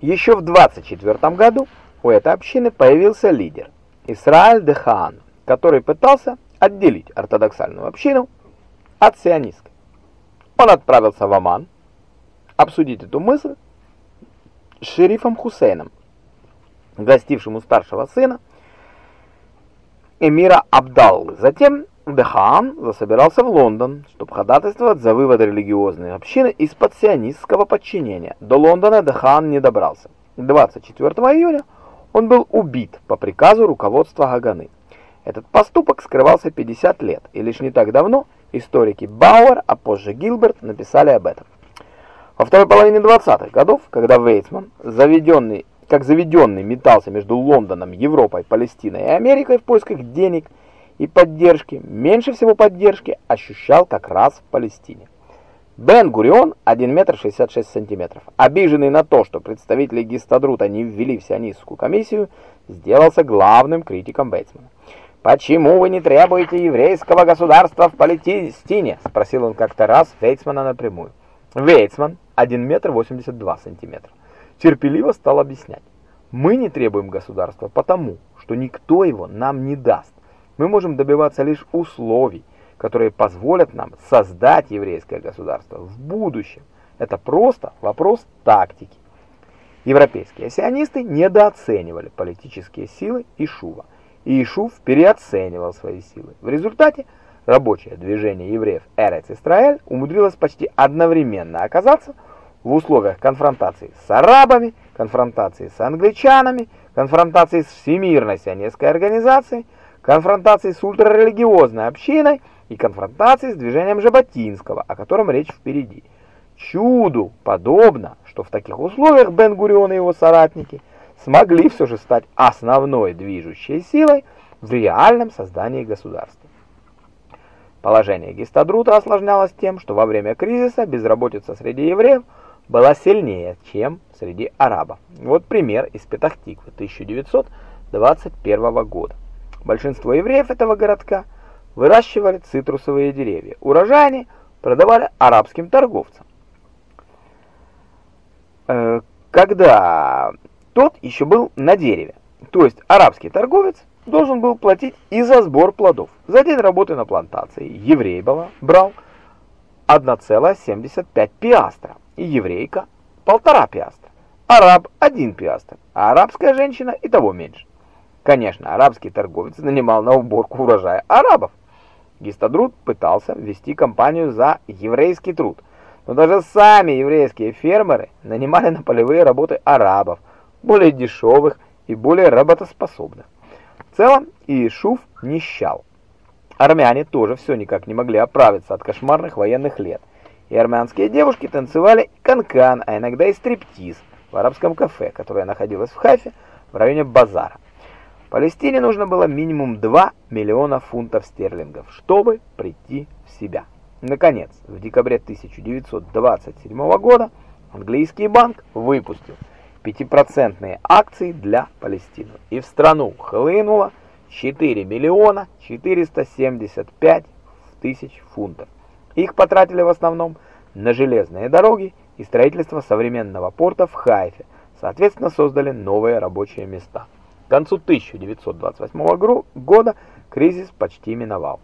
Еще в 24 году у этой общины появился лидер Исраэль Дехан, который пытался отделить ортодоксальную общину от сионистской. Он отправился в Оман обсудить эту мысль с шерифом Хусейном, гостившим у старшего сына эмира Абдаллы. Затем Дехан засобирался в Лондон, чтобы ходатайствовать за вывод религиозной общины из-под сионистского подчинения. До Лондона Дехан не добрался. 24 июня он был убит по приказу руководства Гаганы. Этот поступок скрывался 50 лет, и лишь не так давно историки Бауэр, а позже Гилберт написали об этом. Во второй половине 20-х годов, когда Вейцман, заведенный, как заведенный, метался между Лондоном, Европой, Палестиной и Америкой в поисках денег и поддержки, меньше всего поддержки ощущал как раз в Палестине. Бен-Гурион 1 метр 66 сантиметров, обиженный на то, что представители Гистадрута не ввели в сионистскую комиссию, сделался главным критиком Бейтсмана. «Почему вы не требуете еврейского государства в Палестине?» – спросил он как-то раз Вейцмана напрямую. Вейцман 1 метр 82 сантиметра терпеливо стал объяснять. «Мы не требуем государства потому, что никто его нам не даст. Мы можем добиваться лишь условий, которые позволят нам создать еврейское государство в будущем. Это просто вопрос тактики. Европейские сионисты недооценивали политические силы Ишува, и Ишув переоценивал свои силы. В результате рабочее движение евреев Эрец-Исраэль умудрилось почти одновременно оказаться в условиях конфронтации с арабами, конфронтации с англичанами, конфронтации с всемирной сионистской организацией, конфронтации с ультрарелигиозной общиной и конфронтации с движением Жаботинского, о котором речь впереди. Чуду подобно, что в таких условиях Бен-Гурион и его соратники смогли все же стать основной движущей силой в реальном создании государства. Положение Гистадрута осложнялось тем, что во время кризиса безработица среди евреев была сильнее, чем среди арабов. Вот пример из Петахтиквы 1921 года. Большинство евреев этого городка выращивали цитрусовые деревья. Урожай продавали арабским торговцам. Э, когда тот еще был на дереве, то есть арабский торговец должен был платить и за сбор плодов. За день работы на плантации еврей была, брал 1,75 пиастра, и еврейка полтора пиастра, араб один пиастр, а арабская женщина и того меньше. Конечно, арабский торговец нанимал на уборку урожая арабов. Гистадрут пытался ввести компанию за еврейский труд, но даже сами еврейские фермеры нанимали на полевые работы арабов, более дешевых и более работоспособных. В целом Иешуф нищал. Армяне тоже все никак не могли оправиться от кошмарных военных лет, и армянские девушки танцевали канкан, а иногда и стриптиз в арабском кафе, которое находилось в Хайфе в районе базара. Палестине нужно было минимум 2 миллиона фунтов стерлингов, чтобы прийти в себя. Наконец, в декабре 1927 года английский банк выпустил 5% акции для Палестины, и в страну хлынуло 4 миллиона 475 тысяч фунтов. Их потратили в основном на железные дороги и строительство современного порта в Хайфе, соответственно создали новые рабочие места. К концу 1928 года кризис почти миновал.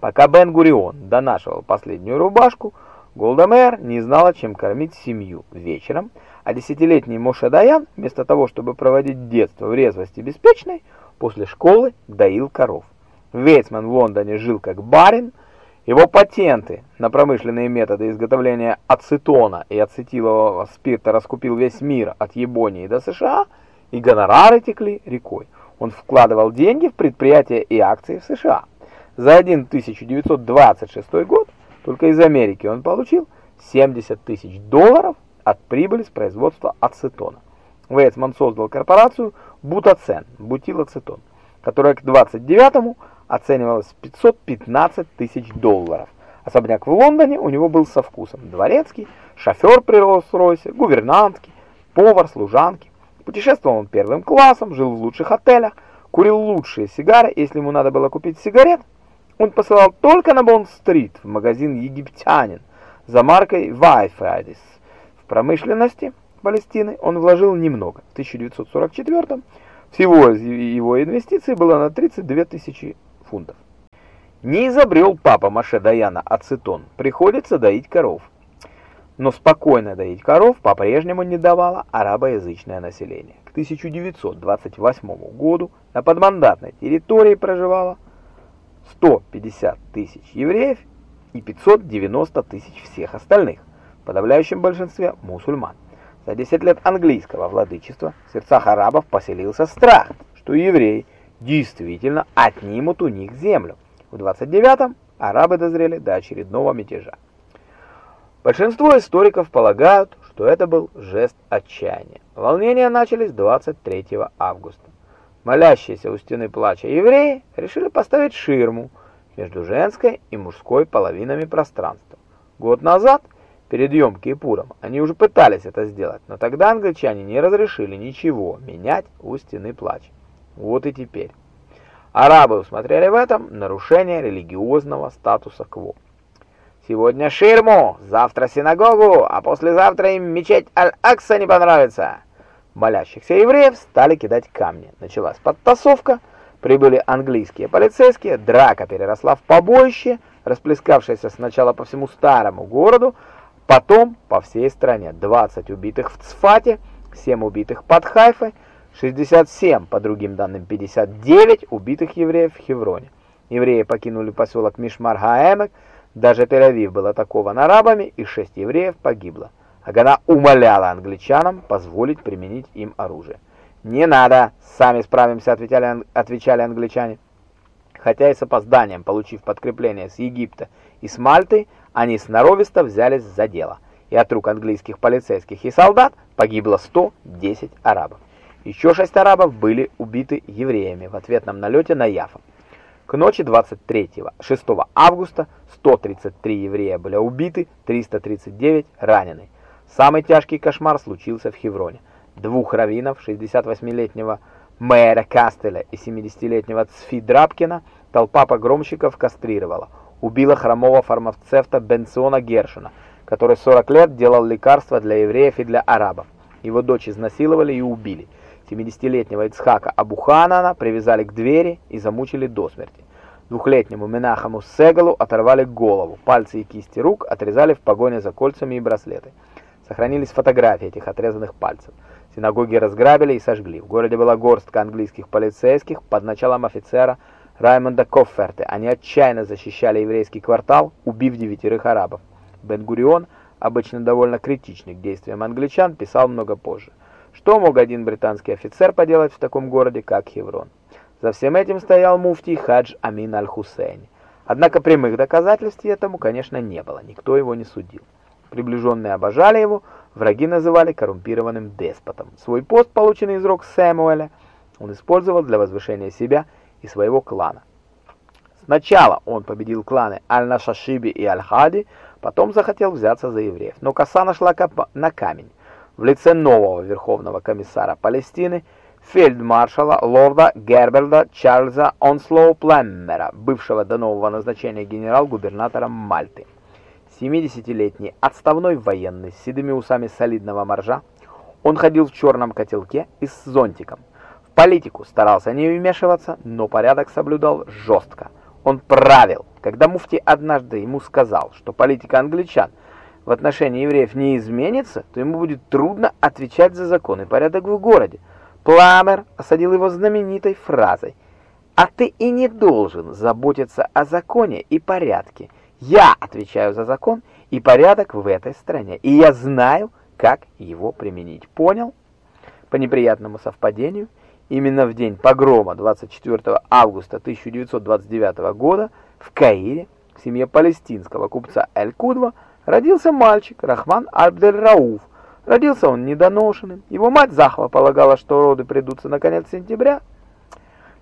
Пока Бен-Гурион донашивал последнюю рубашку, Голдемер не знала, чем кормить семью вечером, а десятилетний Моше Даян, вместо того, чтобы проводить детство в резвости беспечной, после школы доил коров. Вейцман в Лондоне жил как барин, его патенты на промышленные методы изготовления ацетона и ацетилового спирта раскупил весь мир от Японии до США – и гонорары текли рекой. Он вкладывал деньги в предприятия и акции в США. За 1926 год только из Америки он получил 70 тысяч долларов от прибыли с производства ацетона. Вейцман создал корпорацию Бутацен, бутилацетон, которая к 29-му оценивалась в 515 тысяч долларов. Особняк в Лондоне у него был со вкусом. Дворецкий, шофер при Роллс-Ройсе, гувернантки, повар, служанки. Путешествовал он первым классом, жил в лучших отелях, курил лучшие сигары, если ему надо было купить сигарет, он посылал только на Бонд-стрит в магазин «Египтянин» за маркой «Вайфайдис». В промышленности Палестины он вложил немного. В 1944 всего его инвестиций было на 32 тысячи фунтов. Не изобрел папа Маше Даяна ацетон, приходится доить коров. Но спокойно доить коров по-прежнему не давало арабоязычное население. К 1928 году на подмандатной территории проживало 150 тысяч евреев и 590 тысяч всех остальных, в подавляющем большинстве мусульман. За 10 лет английского владычества в сердцах арабов поселился страх, что евреи действительно отнимут у них землю. В 29-м арабы дозрели до очередного мятежа. Большинство историков полагают, что это был жест отчаяния. Волнения начались 23 августа. Молящиеся у стены плача евреи решили поставить ширму между женской и мужской половинами пространства. Год назад, перед Йом-Кипуром, они уже пытались это сделать, но тогда англичане не разрешили ничего менять у стены плача. Вот и теперь. Арабы усмотрели в этом нарушение религиозного статуса кво. Сегодня ширму, завтра синагогу, а послезавтра им мечеть Аль-Акса не понравится. Молящихся евреев стали кидать камни. Началась подтасовка, прибыли английские полицейские, драка переросла в побоище, расплескавшееся сначала по всему старому городу, потом по всей стране. 20 убитых в Цфате, 7 убитых под Хайфой, 67, по другим данным 59 убитых евреев в Хевроне. Евреи покинули поселок Мишмар-Хаэмек, даже Тель-Авив был атакован арабами, и 6 евреев погибло. Агана умоляла англичанам позволить применить им оружие. «Не надо, сами справимся», — отвечали, отвечали англичане. Хотя и с опозданием, получив подкрепление с Египта и с Мальты, они сноровисто взялись за дело, и от рук английских полицейских и солдат погибло 110 арабов. Еще шесть арабов были убиты евреями в ответном налете на Яфа. К ночи 23-6 августа 133 еврея были убиты, 339 ранены. Самый тяжкий кошмар случился в Хевроне. Двух раввинов, 68-летнего мэра Кастеля и 70-летнего Цфи Драбкина, толпа погромщиков кастрировала. Убила хромого фармацевта Бенциона Гершина, который 40 лет делал лекарства для евреев и для арабов. Его дочь изнасиловали и убили. 70-летнего Ицхака Абуханана привязали к двери и замучили до смерти. Двухлетнему Менахаму Сегалу оторвали голову, пальцы и кисти рук отрезали в погоне за кольцами и браслеты. Сохранились фотографии этих отрезанных пальцев. Синагоги разграбили и сожгли. В городе была горстка английских полицейских под началом офицера Раймонда Кофферте. Они отчаянно защищали еврейский квартал, убив девятерых арабов. Бен-Гурион, обычно довольно критичный к действиям англичан, писал много позже. Что мог один британский офицер поделать в таком городе, как Хеврон? За всем этим стоял муфтий Хадж Амин Аль-Хусейн. Однако прямых доказательств этому, конечно, не было, никто его не судил. Приближенные обожали его, враги называли коррумпированным деспотом. Свой пост, полученный из рук Сэмуэля, он использовал для возвышения себя и своего клана. Сначала он победил кланы Аль-Нашашиби и Аль-Хади, потом захотел взяться за евреев, но коса нашла на камень в лице нового верховного комиссара Палестины, фельдмаршала лорда Герберда Чарльза Онслоу Племмера, бывшего до нового назначения генерал-губернатором Мальты. 70-летний отставной военный с седыми усами солидного моржа, он ходил в черном котелке и с зонтиком. В политику старался не вмешиваться, но порядок соблюдал жестко. Он правил, когда муфти однажды ему сказал, что политика англичан – в отношении евреев не изменится, то ему будет трудно отвечать за закон и порядок в городе. Пламер осадил его знаменитой фразой «А ты и не должен заботиться о законе и порядке. Я отвечаю за закон и порядок в этой стране, и я знаю, как его применить. Понял?» По неприятному совпадению, именно в день погрома 24 августа 1929 года в Каире в семье палестинского купца Эль-Кудва Родился мальчик Рахман Абдель-Рауф. Родился он недоношенным. Его мать Захва полагала, что роды придутся на конец сентября.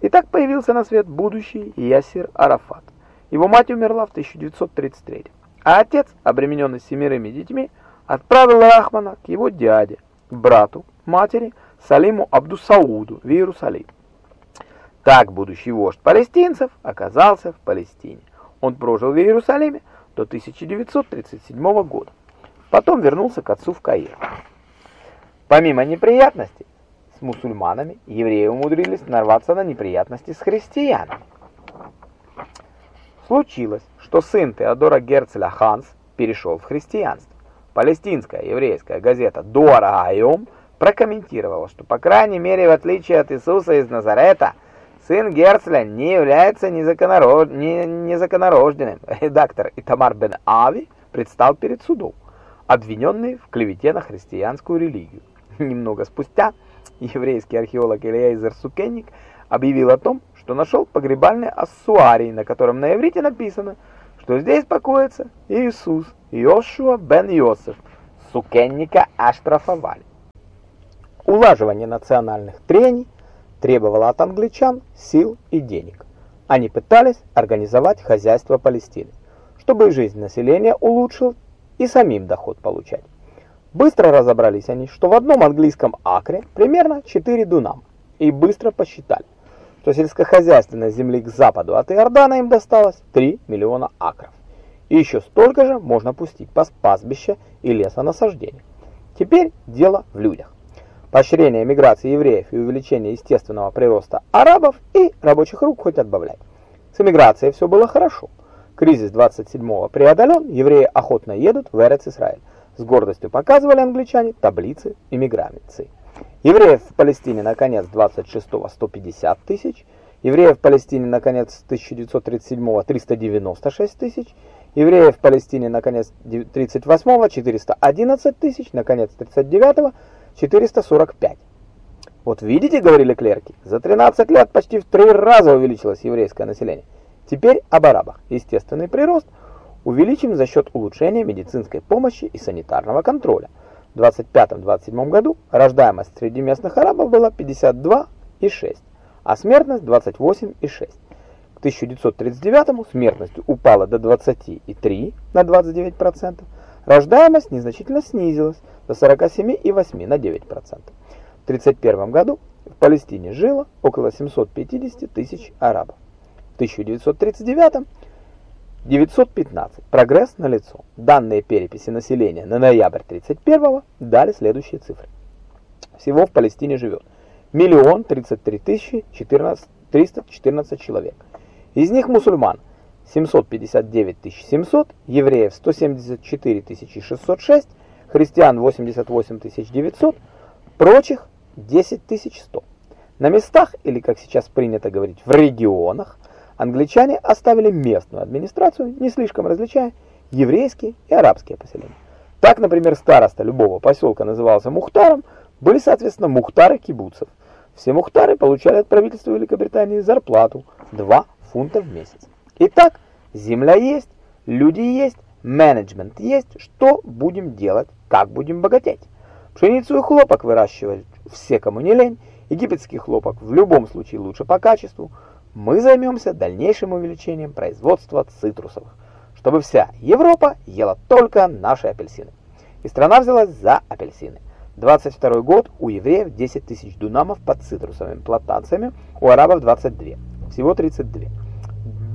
И так появился на свет будущий Ясир Арафат. Его мать умерла в 1933 а отец, обремененный семерыми детьми, отправил Рахмана к его дяде, брату, матери Салиму Абдусауду в Иерусалим. Так будущий вождь палестинцев оказался в Палестине. Он прожил в Иерусалиме до 1937 года. Потом вернулся к отцу в Каир. Помимо неприятностей с мусульманами, евреи умудрились нарваться на неприятности с христианами. Случилось, что сын Теодора Герцеля Ханс перешел в христианство. Палестинская еврейская газета «Дуара Айом» прокомментировала, что, по крайней мере, в отличие от Иисуса из Назарета, сын Герцля не является незаконорож... не... незаконорожденным. Редактор Итамар бен Ави предстал перед судом, обвиненный в клевете на христианскую религию. Немного спустя еврейский археолог Элиэзер Сукенник объявил о том, что нашел погребальный ассуарий, на котором на иврите написано, что здесь покоится Иисус, Йошуа бен Йосеф. Сукенника оштрафовали. Улаживание национальных трений требовало от англичан сил и денег. Они пытались организовать хозяйство Палестины, чтобы жизнь населения улучшил и самим доход получать. Быстро разобрались они, что в одном английском акре примерно 4 дунам, и быстро посчитали, что сельскохозяйственной земли к западу от Иордана им досталось 3 миллиона акров. И еще столько же можно пустить по пастбища и лесонасаждения. Теперь дело в людях. Поощрение миграции евреев и увеличение естественного прироста арабов и рабочих рук хоть отбавляй. С эмиграцией все было хорошо. Кризис 27-го преодолен, евреи охотно едут в Эрец-Исраиль. С гордостью показывали англичане таблицы иммиграции. Евреев в Палестине на конец 26-го 150 тысяч, евреев в Палестине на конец 1937-го 396 тысяч, евреев в Палестине на конец 38-го 411 тысяч, на конец 39-го 445. Вот видите, говорили клерки, за 13 лет почти в три раза увеличилось еврейское население. Теперь об арабах. Естественный прирост увеличим за счет улучшения медицинской помощи и санитарного контроля. В 25-27 году рождаемость среди местных арабов была 52,6, а смертность 28,6. К 1939 смертность упала до 20,3 на 29%, рождаемость незначительно снизилась до 47,8 на 9%. В 1931 году в Палестине жило около 750 тысяч арабов. 1939 915. Прогресс налицо. Данные переписи населения на ноябрь 31 дали следующие цифры. Всего в Палестине живет 1 33 тысячи 314 человек. Из них мусульман 759 700, евреев 174 606, христиан 88 900, прочих 10 100. На местах, или как сейчас принято говорить, в регионах, англичане оставили местную администрацию, не слишком различая еврейские и арабские поселения. Так, например, староста любого поселка назывался Мухтаром, были, соответственно, Мухтары кибуцев. Все Мухтары получали от правительства Великобритании зарплату 2 фунта в месяц. Итак, земля есть, люди есть, менеджмент есть, что будем делать, как будем богатеть. Пшеницу и хлопок выращивать все, кому не лень, египетский хлопок в любом случае лучше по качеству, мы займемся дальнейшим увеличением производства цитрусовых, чтобы вся Европа ела только наши апельсины. И страна взялась за апельсины. 22 год у евреев 10 тысяч дунамов под цитрусовыми плантациями, у арабов 22, всего 32.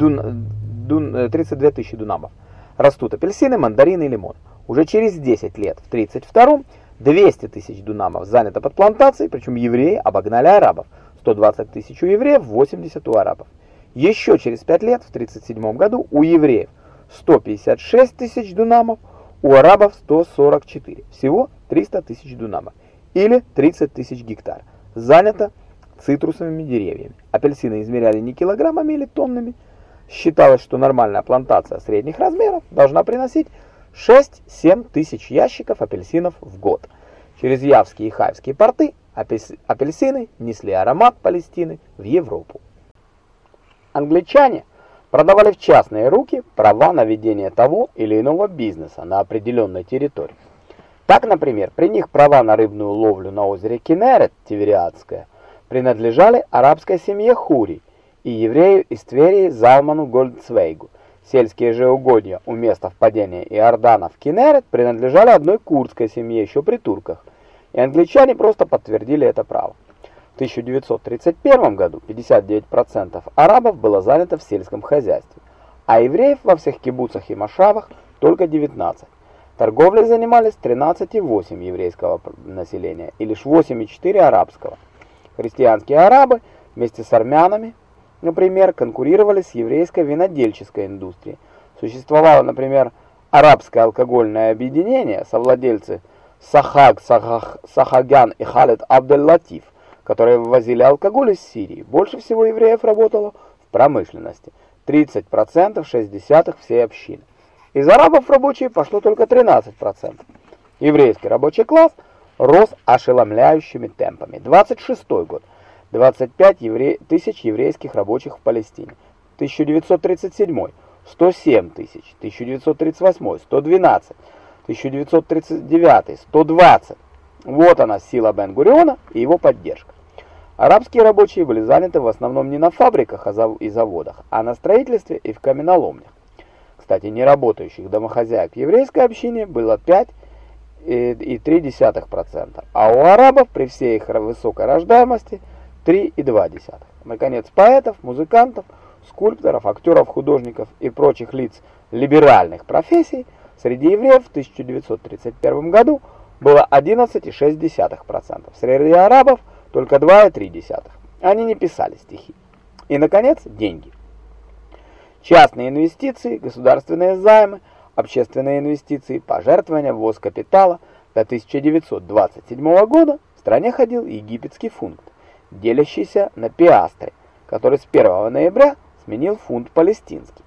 Дун, дун, 32 э, тысячи дунамов. Растут апельсины, мандарины и лимон. Уже через 10 лет, в 32 200 тысяч дунамов занято под плантацией, причем евреи обогнали арабов. 120 тысяч у евреев, 80 у арабов. Еще через 5 лет, в 37 году, у евреев 156 тысяч дунамов, у арабов 144. Всего 300 тысяч дунамов, или 30 тысяч гектар. Занято цитрусовыми деревьями. Апельсины измеряли не килограммами или тоннами. Считалось, что нормальная плантация средних размеров должна приносить 6-7 тысяч ящиков апельсинов в год. Через Явские и Хайвские порты апельсины несли аромат Палестины в Европу. Англичане продавали в частные руки права на ведение того или иного бизнеса на определенной территории. Так, например, при них права на рыбную ловлю на озере Кинерет, Тивериадское, принадлежали арабской семье Хури и еврею из Тверии Залману Гольдцвейгу. Сельские же угодья у места впадения Иордана в Кинерет принадлежали одной курдской семье еще при турках – и англичане просто подтвердили это право. В 1931 году 59% арабов было занято в сельском хозяйстве, а евреев во всех кибуцах и машавах только 19. В Торговлей занимались 13,8 еврейского населения и лишь 8,4 арабского. Христианские арабы вместе с армянами, например, конкурировали с еврейской винодельческой индустрией. Существовало, например, арабское алкогольное объединение, совладельцы Сахаг, Сахаг Сахагян и Халид Абдель-Латиф, которые вывозили алкоголь из Сирии. Больше всего евреев работало в промышленности. 30% 60 всей общины. Из арабов рабочие пошло только 13%. Еврейский рабочий класс рос ошеломляющими темпами. 26 год. 25 евре... тысяч еврейских рабочих в Палестине. 1937 107 тысяч. 1938 112. 1939 120. Вот она сила Бен-Гуриона и его поддержка. Арабские рабочие были заняты в основном не на фабриках и заводах, а на строительстве и в каменоломнях. Кстати, неработающих домохозяек в еврейской общине было 5,3%, а у арабов при всей их высокой рождаемости 3,2%. Наконец, поэтов, музыкантов, скульпторов, актеров, художников и прочих лиц либеральных профессий среди евреев в 1931 году было 11,6%, среди арабов только 2,3%. Они не писали стихи. И, наконец, деньги. Частные инвестиции, государственные займы, общественные инвестиции, пожертвования, ввоз капитала. До 1927 года в стране ходил египетский фунт, делящийся на пиастры, который с 1 ноября сменил фунт палестинский.